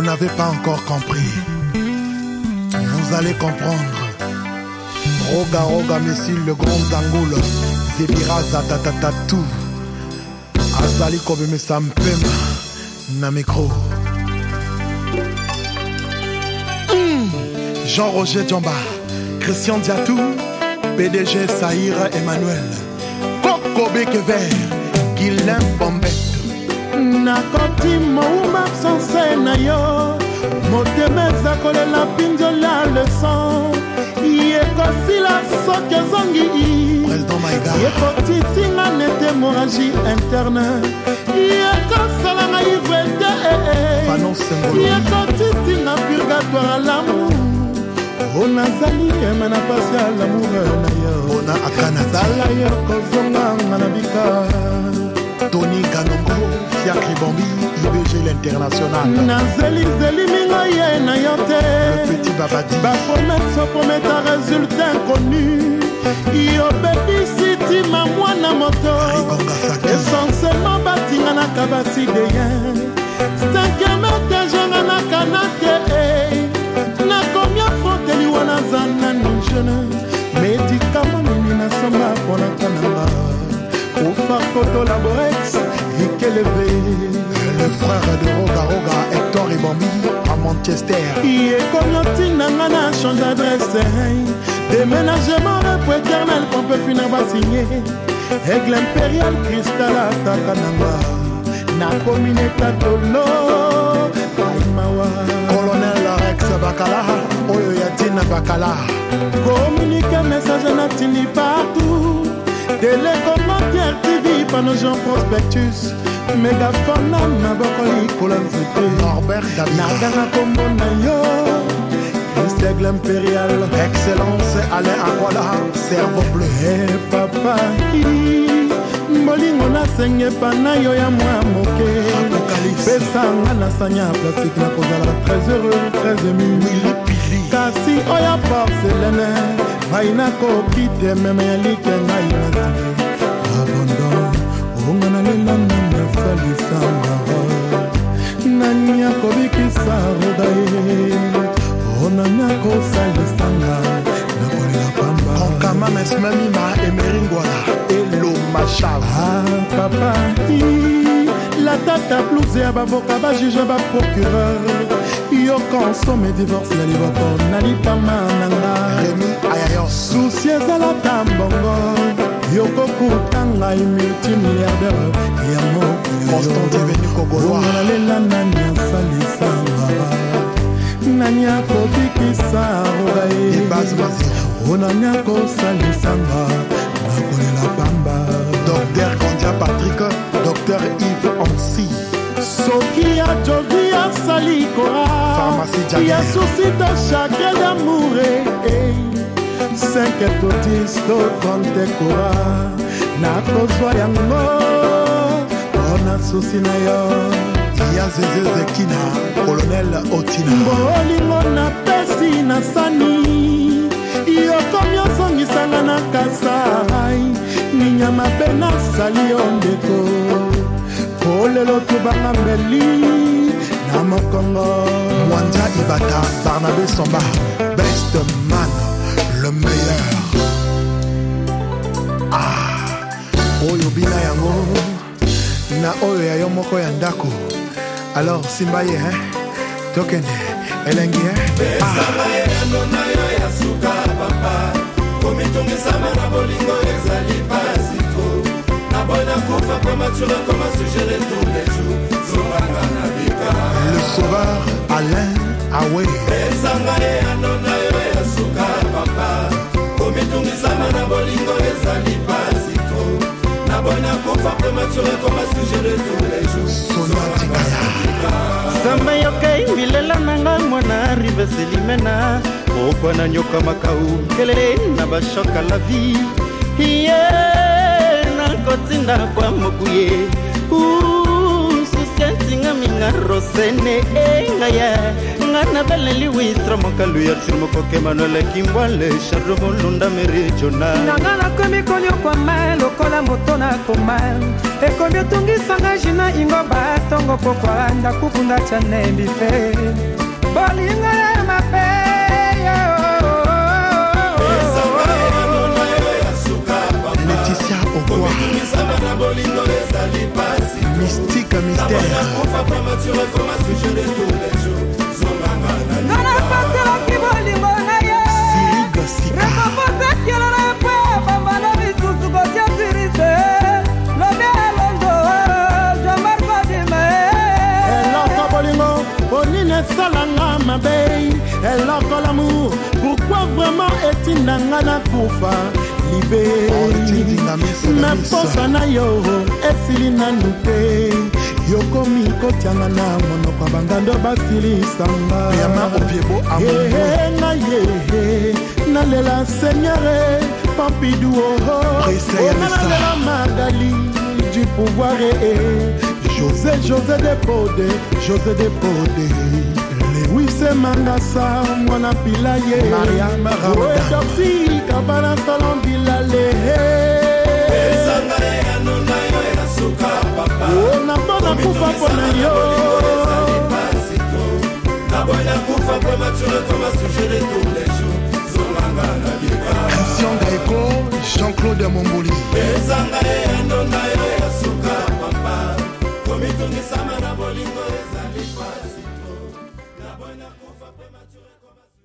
vous n'avez pas encore compris. Vous allez comprendre. Roga Roga Messil le grand ta ta tout. Azali Kobeme Sampema. Na micro. Hmm. Jean-Roger Djamba. Christian Diatou. PDG Sahir Emmanuel. Coco vert Guilain Bombette. nakoti mouma absence na yo motema eza kolela pinzola leson ekosila soki ozongi ekotitinga nete moraji interne ekosala nga ivre te ekotitinga eh, eh, eh. purgatoire alamour o oh, nazali eme na pasi alamour na yo sala yo kozonga nga na bika toni kanongo fiacre bombi ibg l'international nazelizeli mingo ye na yo te petit babadi bapromete prometa résultat inconnu yobebisi ntima mwana moto esansema batinganaka basideyen stankemetejenganaka na te nakomi afoteli wana aza nano jeune medikama nini nasomba mpona marcoto laborex rikeleve le frère de rogaroga hector ebambi à manchester ekomi otinda nga na change adresse déménagement repo éternel pompefi na basigne aigle impérial cristal ataka nanga nakomi na etatolo paimawa colonel rex bakala oyo ya ntina bakala komunike message natindi partout deleko antoine jean prospectus megafona na boko likola nzete naga na nkombo na yo siègle impérial excellence alain angola cerveau bleu e papa bolingo nasengepa na yo ya mwa moke pesanga na sanya ya plastike nakozala très heureux très ému kasi oya porcelene bai nakoki te meme ya likengai na Patrice Mamima et Meringwala Hello ma chance ah, papa i, la tata blouse ya bavoka bajuge baprocureur yoko nsome divorce ya liboko na lipama nanga remi ayayos susi ezalaka mbongo yokokuta ngai multimilliardaire ya mokoyoonga lela nani asalisanga nani akobikisa rogaye onania kosalisanga nakolela pamba dr kondia patrik dr ive ansi soki ya jovi asali koaya susita chagre damoure senketotisto konte kora nakozwa yango mpona susi na yo ya zezezekina kolonel otina bolingo napesi na sani yokomi osongisanga na kasai ninya mabe nasali yo ndeko kolelo tubanga mbeli na mokongo mwanza ibata barnabe somba best man le meilleur ah oyo bina yango na oyo ya yo moko ya ndako alors simba ye eh? tokende elengi eh? komitungisama na bolingo ezali pasito nabona kufa po matura koma sujere tous les jours zonganga na bika le sauveur alain awe esanga ye anona veselimena pokwa na nyoka makau kelele na bashoka la vie ye nakotinda kwa mokuye ususianti ngaminga rosene engaya nga na beleli wisra mokalu ya sir mokoke manuele kimbwale shardo molunda merijona nanga nakomi koliokwama lokola moto nakoma ekomi otungisanga jina ingo batongo pokwa ndakubunda tya nembi te bolingo ya mabe leticia okwamystika mystère l'amour pourquoi vraiment etindanga nakufa liberi na posa na yo esili nanu te yokomi kotyanga na monoko ya bangando basilisanganga ye nalela seigneur pampidu ohonalela oh. magali du pouvoir josé josé depode josé depode wisemanga sa mwana pila ye mariamaoetoxi kaba na solo mbila lehe na mpo na kufa mpo na yo action gaeko jean-claude mongoli prematuré comme un